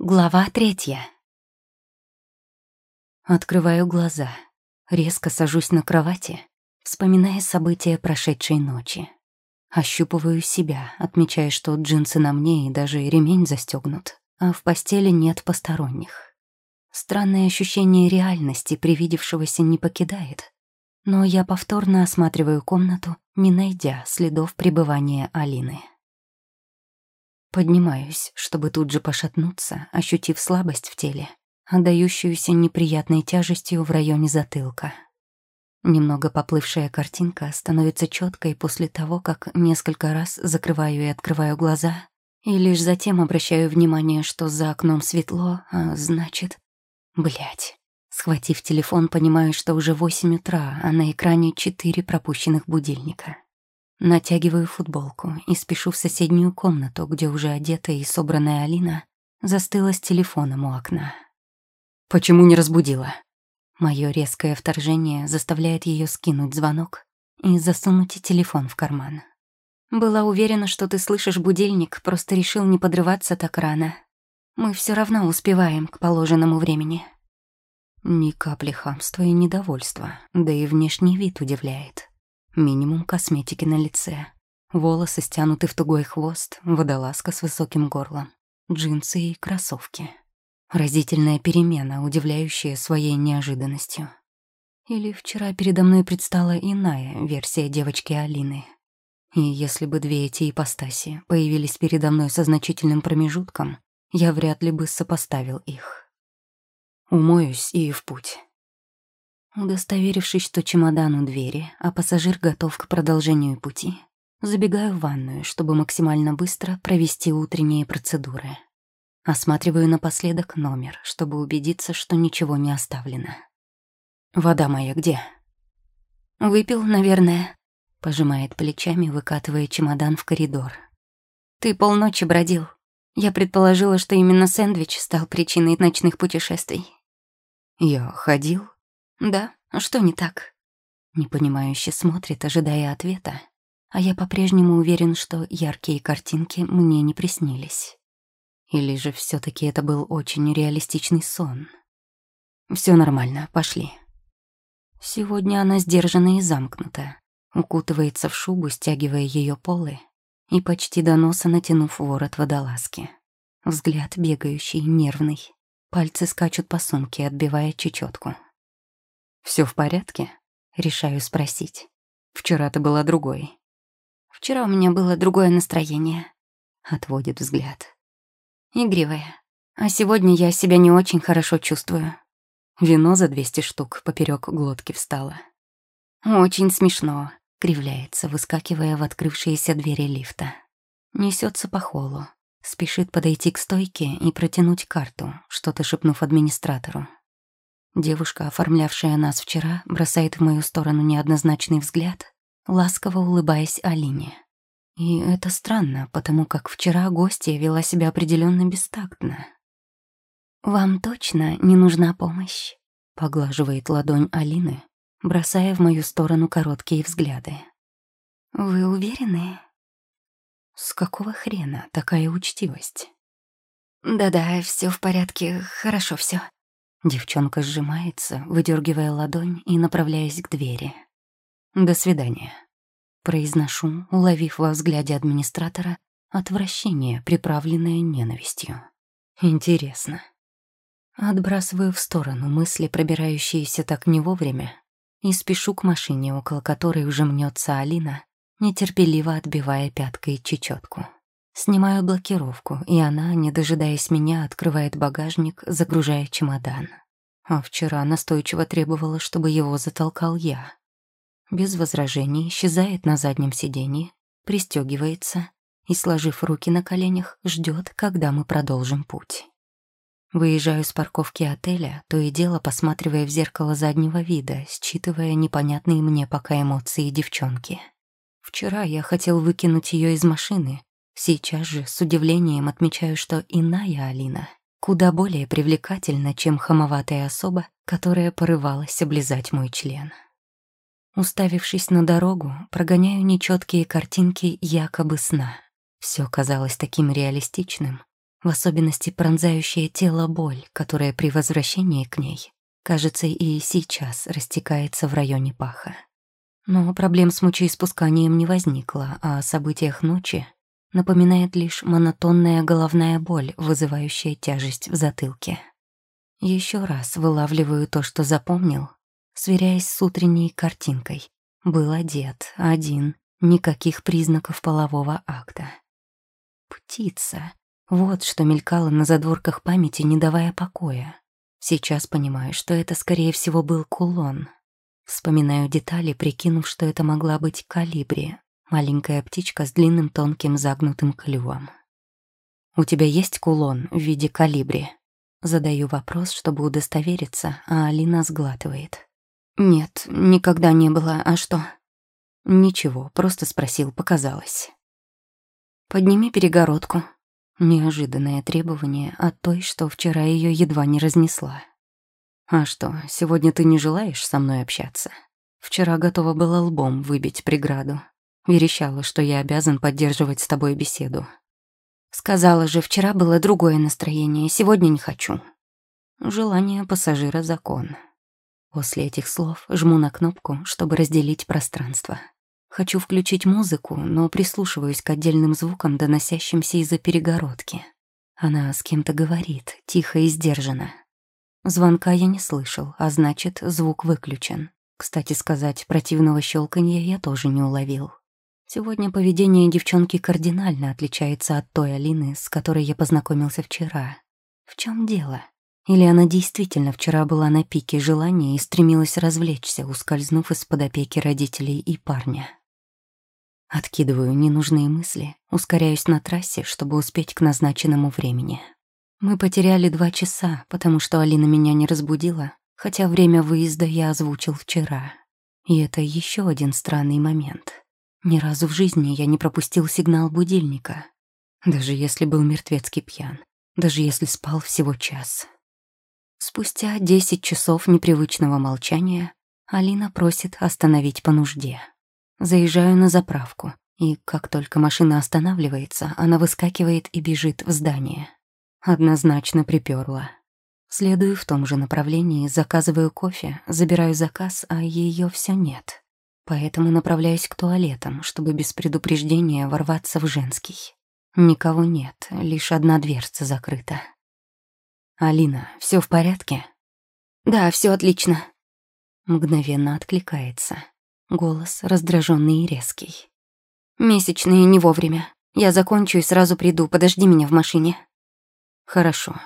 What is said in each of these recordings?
Глава третья. Открываю глаза. Резко сажусь на кровати, вспоминая события прошедшей ночи. Ощупываю себя, отмечая, что джинсы на мне и даже ремень застегнут, а в постели нет посторонних. Странное ощущение реальности, привидевшегося, не покидает. Но я повторно осматриваю комнату, не найдя следов пребывания Алины. Поднимаюсь, чтобы тут же пошатнуться, ощутив слабость в теле, отдающуюся неприятной тяжестью в районе затылка. Немного поплывшая картинка становится четкой после того, как несколько раз закрываю и открываю глаза, и лишь затем обращаю внимание, что за окном светло, а значит... Блять. Схватив телефон, понимаю, что уже восемь утра, а на экране четыре пропущенных будильника. Натягиваю футболку и спешу в соседнюю комнату, где уже одетая и собранная Алина застыла с телефоном у окна. «Почему не разбудила?» Моё резкое вторжение заставляет её скинуть звонок и засунуть телефон в карман. «Была уверена, что ты слышишь будильник, просто решил не подрываться так рано. Мы всё равно успеваем к положенному времени». Ни капли хамства и недовольства, да и внешний вид удивляет. Минимум косметики на лице. Волосы стянуты в тугой хвост, водолазка с высоким горлом, джинсы и кроссовки. Разительная перемена, удивляющая своей неожиданностью. Или вчера передо мной предстала иная версия девочки Алины. И если бы две эти ипостаси появились передо мной со значительным промежутком, я вряд ли бы сопоставил их. Умоюсь и в путь. Удостоверившись, что чемодан у двери, а пассажир готов к продолжению пути, забегаю в ванную, чтобы максимально быстро провести утренние процедуры. Осматриваю напоследок номер, чтобы убедиться, что ничего не оставлено. «Вода моя где?» «Выпил, наверное», — пожимает плечами, выкатывая чемодан в коридор. «Ты полночи бродил. Я предположила, что именно сэндвич стал причиной ночных путешествий». «Я ходил?» «Да, а что не так?» Непонимающе смотрит, ожидая ответа, а я по-прежнему уверен, что яркие картинки мне не приснились. Или же все таки это был очень реалистичный сон? Все нормально, пошли. Сегодня она сдержана и замкнута, укутывается в шубу, стягивая ее полы и почти до носа натянув ворот водолазки. Взгляд бегающий, нервный. Пальцы скачут по сумке, отбивая чечетку. Все в порядке?» — решаю спросить. «Вчера ты была другой». «Вчера у меня было другое настроение», — отводит взгляд. «Игривое. А сегодня я себя не очень хорошо чувствую». Вино за двести штук поперек глотки встало. «Очень смешно», — кривляется, выскакивая в открывшиеся двери лифта. Несется по холлу, спешит подойти к стойке и протянуть карту, что-то шепнув администратору. Девушка, оформлявшая нас вчера, бросает в мою сторону неоднозначный взгляд, ласково улыбаясь Алине. И это странно, потому как вчера гостья вела себя определенно бестактно. «Вам точно не нужна помощь?» — поглаживает ладонь Алины, бросая в мою сторону короткие взгляды. «Вы уверены?» «С какого хрена такая учтивость?» «Да-да, все в порядке, хорошо все. Девчонка сжимается, выдергивая ладонь и направляясь к двери. «До свидания». Произношу, уловив во взгляде администратора отвращение, приправленное ненавистью. Интересно. Отбрасываю в сторону мысли, пробирающиеся так не вовремя, и спешу к машине, около которой уже мнется Алина, нетерпеливо отбивая пяткой чечетку. Снимаю блокировку, и она, не дожидаясь меня, открывает багажник, загружая чемодан. А вчера настойчиво требовала, чтобы его затолкал я. Без возражений исчезает на заднем сиденье, пристегивается и, сложив руки на коленях, ждет, когда мы продолжим путь. Выезжаю с парковки отеля, то и дело посматривая в зеркало заднего вида, считывая непонятные мне пока эмоции девчонки. Вчера я хотел выкинуть ее из машины, Сейчас же с удивлением отмечаю, что иная Алина куда более привлекательна, чем хамоватая особа, которая порывалась облизать мой член. Уставившись на дорогу, прогоняю нечеткие картинки якобы сна. Все казалось таким реалистичным, в особенности пронзающая тело боль, которая при возвращении к ней, кажется, и сейчас растекается в районе паха. Но проблем с мочеиспусканием не возникло, а о событиях ночи напоминает лишь монотонная головная боль, вызывающая тяжесть в затылке. Еще раз вылавливаю то, что запомнил, сверяясь с утренней картинкой. Был одет, один, никаких признаков полового акта. Птица. Вот что мелькало на задворках памяти, не давая покоя. Сейчас понимаю, что это, скорее всего, был кулон. Вспоминаю детали, прикинув, что это могла быть калибри, маленькая птичка с длинным тонким загнутым клювом. «У тебя есть кулон в виде калибри?» Задаю вопрос, чтобы удостовериться, а Алина сглатывает. «Нет, никогда не было. А что?» «Ничего, просто спросил, показалось». «Подними перегородку», Неожиданное требование от той, что вчера ее едва не разнесла. «А что, сегодня ты не желаешь со мной общаться?» Вчера готова была лбом выбить преграду. Верещала, что я обязан поддерживать с тобой беседу. Сказала же, вчера было другое настроение, сегодня не хочу. Желание пассажира — закон. После этих слов жму на кнопку, чтобы разделить пространство. Хочу включить музыку, но прислушиваюсь к отдельным звукам, доносящимся из-за перегородки. Она с кем-то говорит, тихо и сдержанно. Звонка я не слышал, а значит, звук выключен. Кстати сказать, противного щелканья я тоже не уловил. Сегодня поведение девчонки кардинально отличается от той Алины, с которой я познакомился вчера. В чем дело? Или она действительно вчера была на пике желания и стремилась развлечься, ускользнув из-под опеки родителей и парня? Откидываю ненужные мысли, ускоряюсь на трассе, чтобы успеть к назначенному времени. Мы потеряли два часа, потому что Алина меня не разбудила, хотя время выезда я озвучил вчера. И это еще один странный момент. Ни разу в жизни я не пропустил сигнал будильника, даже если был мертвецкий пьян, даже если спал всего час. Спустя десять часов непривычного молчания Алина просит остановить по нужде. Заезжаю на заправку, и как только машина останавливается, она выскакивает и бежит в здание. Однозначно приперла. Следую в том же направлении, заказываю кофе, забираю заказ, а ее все нет. Поэтому направляюсь к туалетам, чтобы без предупреждения ворваться в женский. Никого нет, лишь одна дверца закрыта. «Алина, все в порядке?» «Да, все отлично». Мгновенно откликается. Голос раздраженный и резкий. «Месячные не вовремя. Я закончу и сразу приду. Подожди меня в машине». «Хорошо».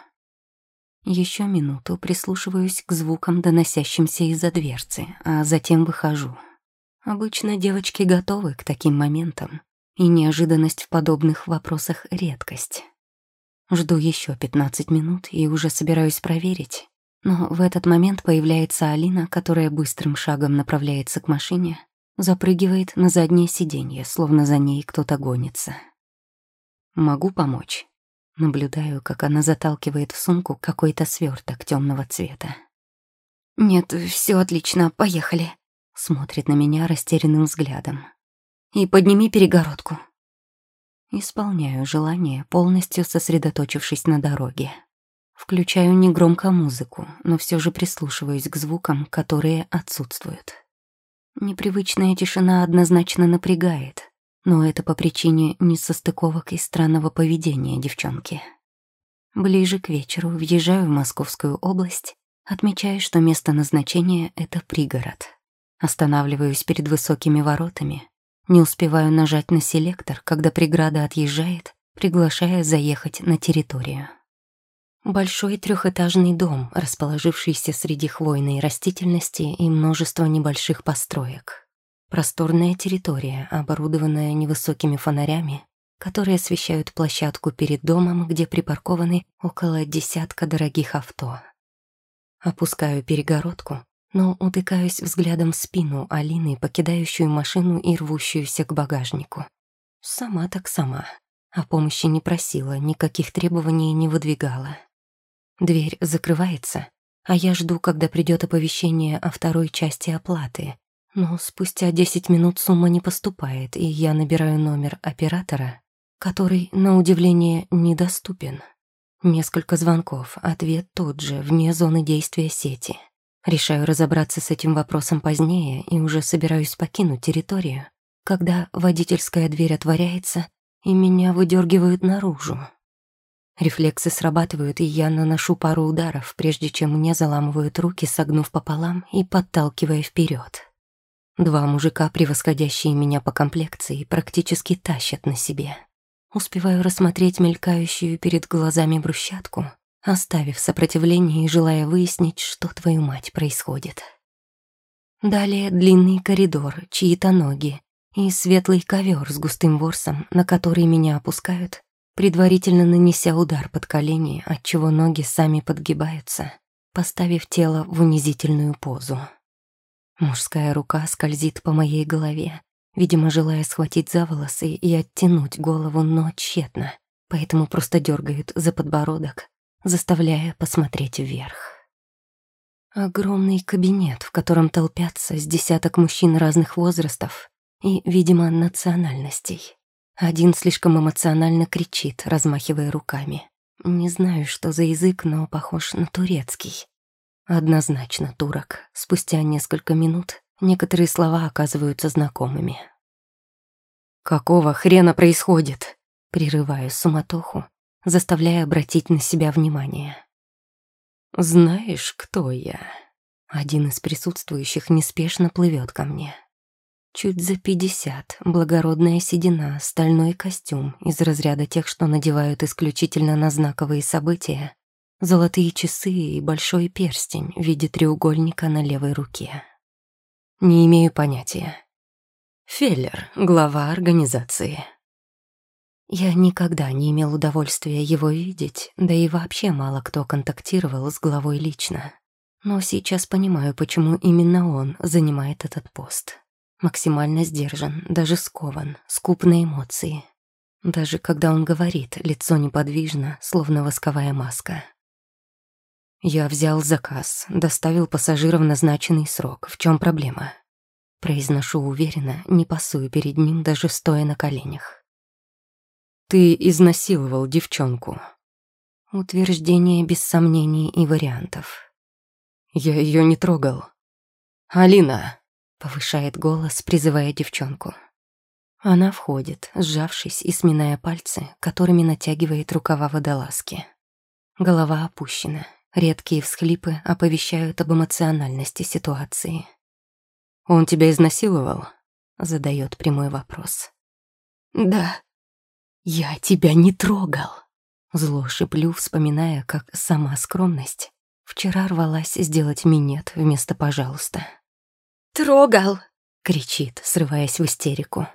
Еще минуту прислушиваюсь к звукам, доносящимся из-за дверцы, а затем выхожу. Обычно девочки готовы к таким моментам, и неожиданность в подобных вопросах — редкость. Жду еще 15 минут и уже собираюсь проверить, но в этот момент появляется Алина, которая быстрым шагом направляется к машине, запрыгивает на заднее сиденье, словно за ней кто-то гонится. «Могу помочь?» Наблюдаю, как она заталкивает в сумку какой-то сверток темного цвета. «Нет, все отлично, поехали», — смотрит на меня растерянным взглядом. «И подними перегородку». Исполняю желание, полностью сосредоточившись на дороге. Включаю негромко музыку, но все же прислушиваюсь к звукам, которые отсутствуют. Непривычная тишина однозначно напрягает, но это по причине несостыковок и странного поведения девчонки. Ближе к вечеру въезжаю в Московскую область, отмечая, что место назначения — это пригород. Останавливаюсь перед высокими воротами, не успеваю нажать на селектор, когда преграда отъезжает, приглашая заехать на территорию. Большой трехэтажный дом, расположившийся среди хвойной растительности и множества небольших построек. Просторная территория, оборудованная невысокими фонарями, которые освещают площадку перед домом, где припаркованы около десятка дорогих авто. Опускаю перегородку, но утыкаюсь взглядом в спину Алины, покидающую машину и рвущуюся к багажнику. Сама так сама. О помощи не просила, никаких требований не выдвигала. Дверь закрывается, а я жду, когда придет оповещение о второй части оплаты. Но спустя 10 минут сумма не поступает, и я набираю номер оператора, который, на удивление, недоступен. Несколько звонков, ответ тот же, вне зоны действия сети. Решаю разобраться с этим вопросом позднее и уже собираюсь покинуть территорию, когда водительская дверь отворяется и меня выдергивают наружу. Рефлексы срабатывают, и я наношу пару ударов, прежде чем мне заламывают руки, согнув пополам и подталкивая вперед. Два мужика, превосходящие меня по комплекции, практически тащат на себе. Успеваю рассмотреть мелькающую перед глазами брусчатку, оставив сопротивление и желая выяснить, что твою мать происходит. Далее длинный коридор, чьи-то ноги и светлый ковер с густым ворсом, на который меня опускают, предварительно нанеся удар под колени, отчего ноги сами подгибаются, поставив тело в унизительную позу. Мужская рука скользит по моей голове, видимо, желая схватить за волосы и оттянуть голову, но тщетно, поэтому просто дергают за подбородок, заставляя посмотреть вверх. Огромный кабинет, в котором толпятся с десяток мужчин разных возрастов и, видимо, национальностей. Один слишком эмоционально кричит, размахивая руками. Не знаю, что за язык, но похож на турецкий. Однозначно турок. Спустя несколько минут некоторые слова оказываются знакомыми. «Какого хрена происходит?» Прерываю суматоху, заставляя обратить на себя внимание. «Знаешь, кто я?» Один из присутствующих неспешно плывет ко мне. Чуть за пятьдесят, благородная седина, стальной костюм из разряда тех, что надевают исключительно на знаковые события, золотые часы и большой перстень в виде треугольника на левой руке. Не имею понятия. Феллер, глава организации. Я никогда не имел удовольствия его видеть, да и вообще мало кто контактировал с главой лично. Но сейчас понимаю, почему именно он занимает этот пост максимально сдержан, даже скован, скуп на эмоции. Даже когда он говорит, лицо неподвижно, словно восковая маска. «Я взял заказ, доставил пассажира назначенный срок. В чем проблема?» Произношу уверенно, не пасую перед ним, даже стоя на коленях. «Ты изнасиловал девчонку». Утверждение без сомнений и вариантов. «Я ее не трогал». «Алина!» Повышает голос, призывая девчонку. Она входит, сжавшись и сминая пальцы, которыми натягивает рукава водолазки. Голова опущена. Редкие всхлипы оповещают об эмоциональности ситуации. «Он тебя изнасиловал?» — задает прямой вопрос. «Да». «Я тебя не трогал!» Зло шиплю, вспоминая, как сама скромность вчера рвалась сделать минет вместо «пожалуйста». «Трогал!» — кричит, срываясь в истерику.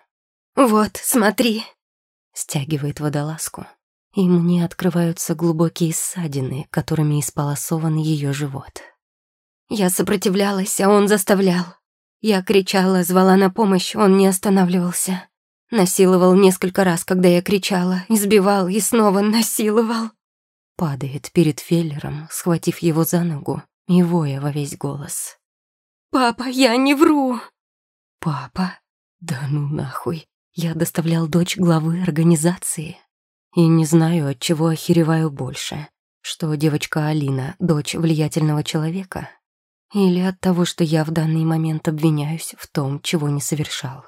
«Вот, смотри!» Стягивает водолазку, и мне открываются глубокие ссадины, которыми исполосован ее живот. Я сопротивлялась, а он заставлял. Я кричала, звала на помощь, он не останавливался. Насиловал несколько раз, когда я кричала, избивал и снова насиловал. Падает перед Феллером, схватив его за ногу и воя во весь голос. «Папа, я не вру!» «Папа? Да ну нахуй! Я доставлял дочь главы организации. И не знаю, от чего охереваю больше. Что девочка Алина — дочь влиятельного человека? Или от того, что я в данный момент обвиняюсь в том, чего не совершал?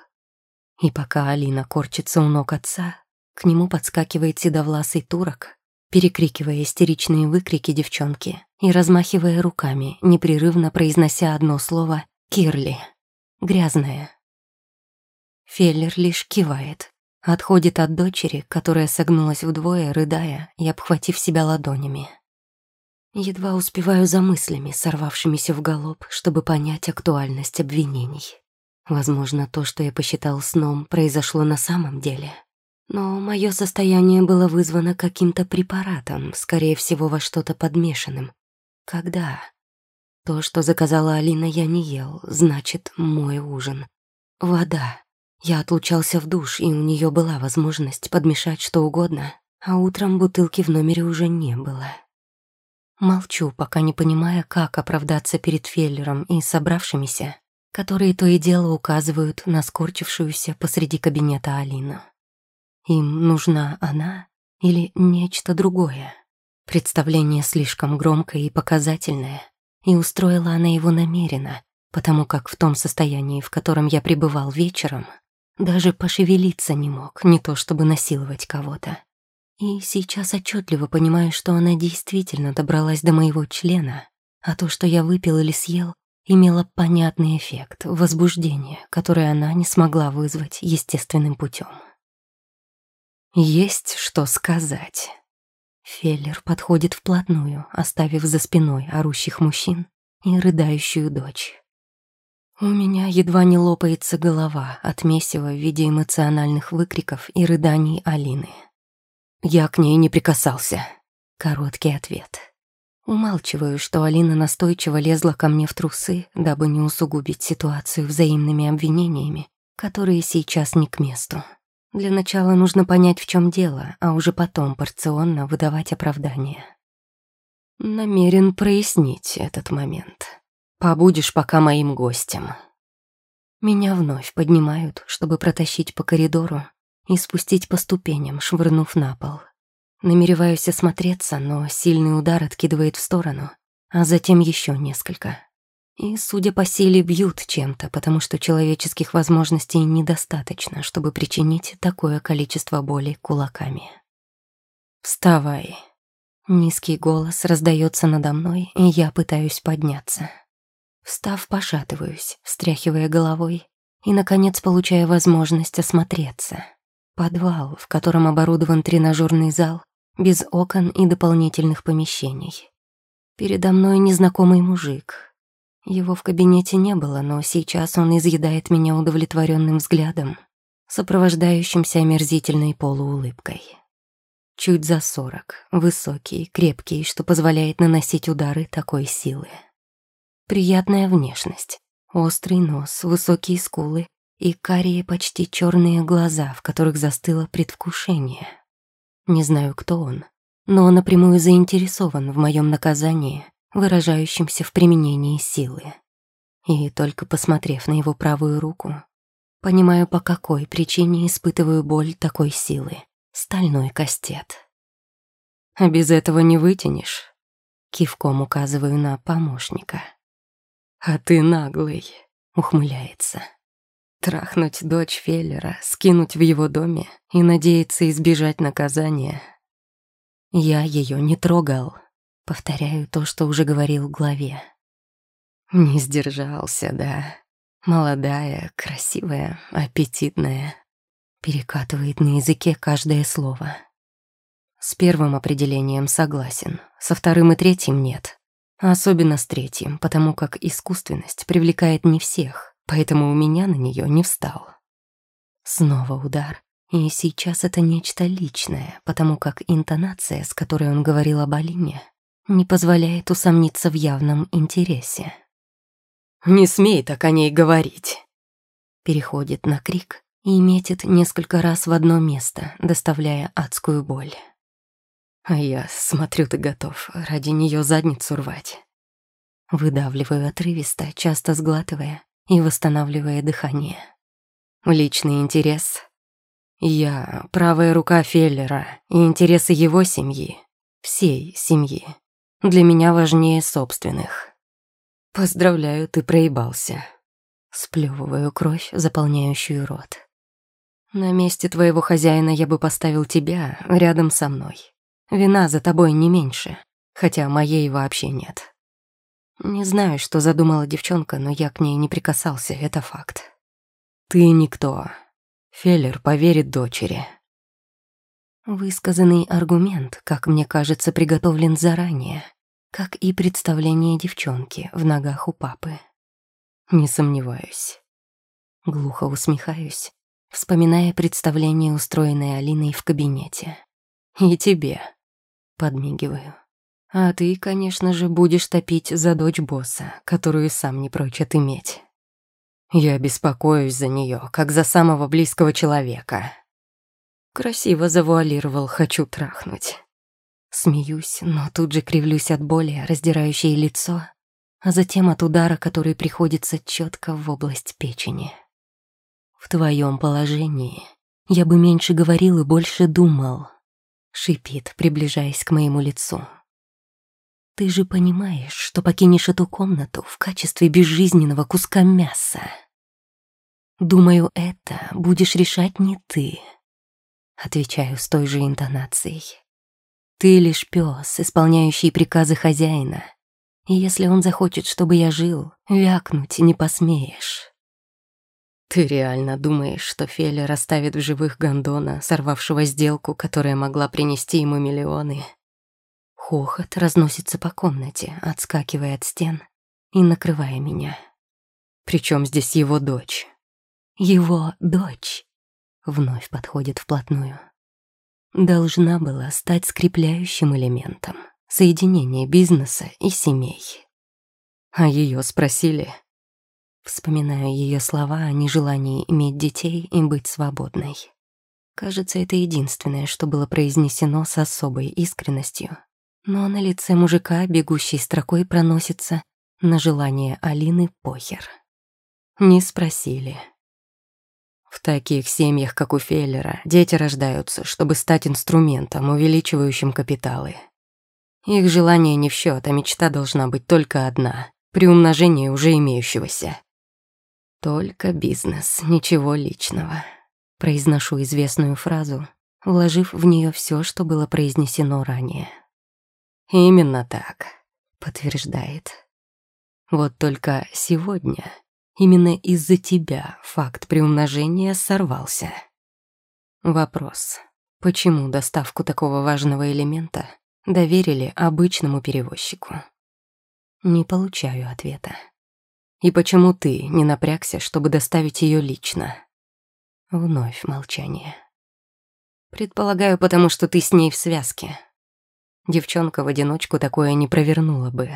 И пока Алина корчится у ног отца, к нему подскакивает седовласый турок перекрикивая истеричные выкрики девчонки и размахивая руками, непрерывно произнося одно слово «Кирли». Грязная. Феллер лишь кивает, отходит от дочери, которая согнулась вдвое, рыдая и обхватив себя ладонями. Едва успеваю за мыслями, сорвавшимися в галоп, чтобы понять актуальность обвинений. Возможно, то, что я посчитал сном, произошло на самом деле — но мое состояние было вызвано каким-то препаратом, скорее всего, во что-то подмешанным. Когда? То, что заказала Алина, я не ел, значит, мой ужин. Вода. Я отлучался в душ, и у нее была возможность подмешать что угодно, а утром бутылки в номере уже не было. Молчу, пока не понимая, как оправдаться перед Феллером и собравшимися, которые то и дело указывают на скорчившуюся посреди кабинета Алину. Им нужна она или нечто другое? Представление слишком громкое и показательное, и устроила она его намеренно, потому как в том состоянии, в котором я пребывал вечером, даже пошевелиться не мог, не то чтобы насиловать кого-то. И сейчас отчетливо понимаю, что она действительно добралась до моего члена, а то, что я выпил или съел, имело понятный эффект, возбуждение, которое она не смогла вызвать естественным путем. Есть что сказать. Феллер подходит вплотную, оставив за спиной орущих мужчин и рыдающую дочь. У меня едва не лопается голова от месива в виде эмоциональных выкриков и рыданий Алины. Я к ней не прикасался. Короткий ответ. Умалчиваю, что Алина настойчиво лезла ко мне в трусы, дабы не усугубить ситуацию взаимными обвинениями, которые сейчас не к месту. Для начала нужно понять, в чем дело, а уже потом порционно выдавать оправдание. Намерен прояснить этот момент. Побудешь пока моим гостем. Меня вновь поднимают, чтобы протащить по коридору и спустить по ступеням, швырнув на пол. Намереваюсь осмотреться, но сильный удар откидывает в сторону, а затем еще несколько. И, судя по силе, бьют чем-то, потому что человеческих возможностей недостаточно, чтобы причинить такое количество боли кулаками. «Вставай!» Низкий голос раздается надо мной, и я пытаюсь подняться. Встав, пошатываюсь, встряхивая головой, и, наконец, получая возможность осмотреться. Подвал, в котором оборудован тренажерный зал, без окон и дополнительных помещений. Передо мной незнакомый мужик. Его в кабинете не было, но сейчас он изъедает меня удовлетворенным взглядом, сопровождающимся омерзительной полуулыбкой. Чуть за сорок, высокий, крепкий, что позволяет наносить удары такой силы. Приятная внешность. Острый нос, высокие скулы и карие почти черные глаза, в которых застыло предвкушение. Не знаю, кто он, но он напрямую заинтересован в моем наказании, выражающемся в применении силы. И только посмотрев на его правую руку, понимаю, по какой причине испытываю боль такой силы. Стальной кастет. А без этого не вытянешь. Кивком указываю на помощника. «А ты наглый», — ухмыляется. Трахнуть дочь Феллера, скинуть в его доме и надеяться избежать наказания. Я ее не трогал. Повторяю то, что уже говорил в главе. Не сдержался, да. Молодая, красивая, аппетитная. Перекатывает на языке каждое слово. С первым определением согласен, со вторым и третьим нет. Особенно с третьим, потому как искусственность привлекает не всех, поэтому у меня на нее не встал. Снова удар. И сейчас это нечто личное, потому как интонация, с которой он говорил об Алине, не позволяет усомниться в явном интересе. «Не смей так о ней говорить!» Переходит на крик и метит несколько раз в одно место, доставляя адскую боль. А я смотрю, ты готов ради нее задницу рвать. Выдавливаю отрывисто, часто сглатывая и восстанавливая дыхание. Личный интерес. Я правая рука Феллера, и интересы его семьи, всей семьи, для меня важнее собственных. Поздравляю, ты проебался. Сплевываю кровь, заполняющую рот. На месте твоего хозяина я бы поставил тебя рядом со мной. Вина за тобой не меньше, хотя моей вообще нет. Не знаю, что задумала девчонка, но я к ней не прикасался, это факт. Ты никто. Феллер поверит дочери. Высказанный аргумент, как мне кажется, приготовлен заранее, как и представление девчонки в ногах у папы. Не сомневаюсь. Глухо усмехаюсь, вспоминая представление, устроенное Алиной в кабинете. И тебе. Подмигиваю. А ты, конечно же, будешь топить за дочь босса, которую сам не прочь иметь. Я беспокоюсь за нее, как за самого близкого человека. Красиво завуалировал «хочу трахнуть». Смеюсь, но тут же кривлюсь от боли, раздирающей лицо, а затем от удара, который приходится четко в область печени. В твоем положении я бы меньше говорил и больше думал, Шипит, приближаясь к моему лицу, Ты же понимаешь, что покинешь эту комнату в качестве безжизненного куска мяса. Думаю, это будешь решать не ты. Отвечаю с той же интонацией. Ты лишь пес, исполняющий приказы хозяина. И если он захочет, чтобы я жил, вякнуть не посмеешь. Ты реально думаешь, что Феля расставит в живых гондона, сорвавшего сделку, которая могла принести ему миллионы? Хохот разносится по комнате, отскакивая от стен и накрывая меня. Причем здесь его дочь? Его дочь вновь подходит вплотную. Должна была стать скрепляющим элементом соединения бизнеса и семей. А ее спросили. Вспоминаю ее слова о нежелании иметь детей и быть свободной. Кажется, это единственное, что было произнесено с особой искренностью. Но на лице мужика, бегущей строкой, проносится на желание Алины похер. Не спросили. В таких семьях, как у Феллера, дети рождаются, чтобы стать инструментом, увеличивающим капиталы. Их желание не в счет, а мечта должна быть только одна — при умножении уже имеющегося. Только бизнес, ничего личного. Произношу известную фразу, вложив в нее все, что было произнесено ранее. «Именно так», — подтверждает. «Вот только сегодня Именно из-за тебя факт приумножения сорвался. Вопрос. Почему доставку такого важного элемента доверили обычному перевозчику? Не получаю ответа. И почему ты не напрягся, чтобы доставить ее лично? Вновь молчание. Предполагаю, потому что ты с ней в связке. Девчонка в одиночку такое не провернула бы.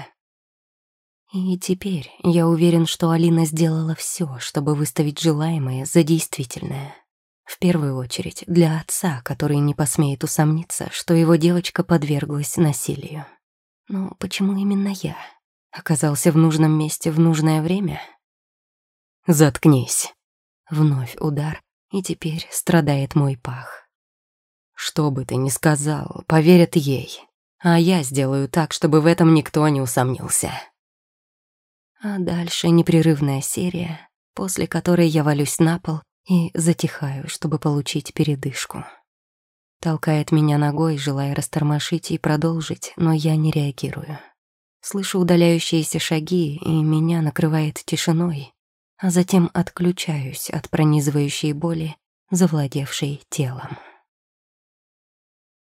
И теперь я уверен, что Алина сделала все, чтобы выставить желаемое за действительное. В первую очередь для отца, который не посмеет усомниться, что его девочка подверглась насилию. Но почему именно я? Оказался в нужном месте в нужное время? Заткнись. Вновь удар, и теперь страдает мой пах. Что бы ты ни сказал, поверят ей. А я сделаю так, чтобы в этом никто не усомнился. А дальше непрерывная серия, после которой я валюсь на пол и затихаю, чтобы получить передышку. Толкает меня ногой, желая растормошить и продолжить, но я не реагирую. Слышу удаляющиеся шаги, и меня накрывает тишиной, а затем отключаюсь от пронизывающей боли, завладевшей телом.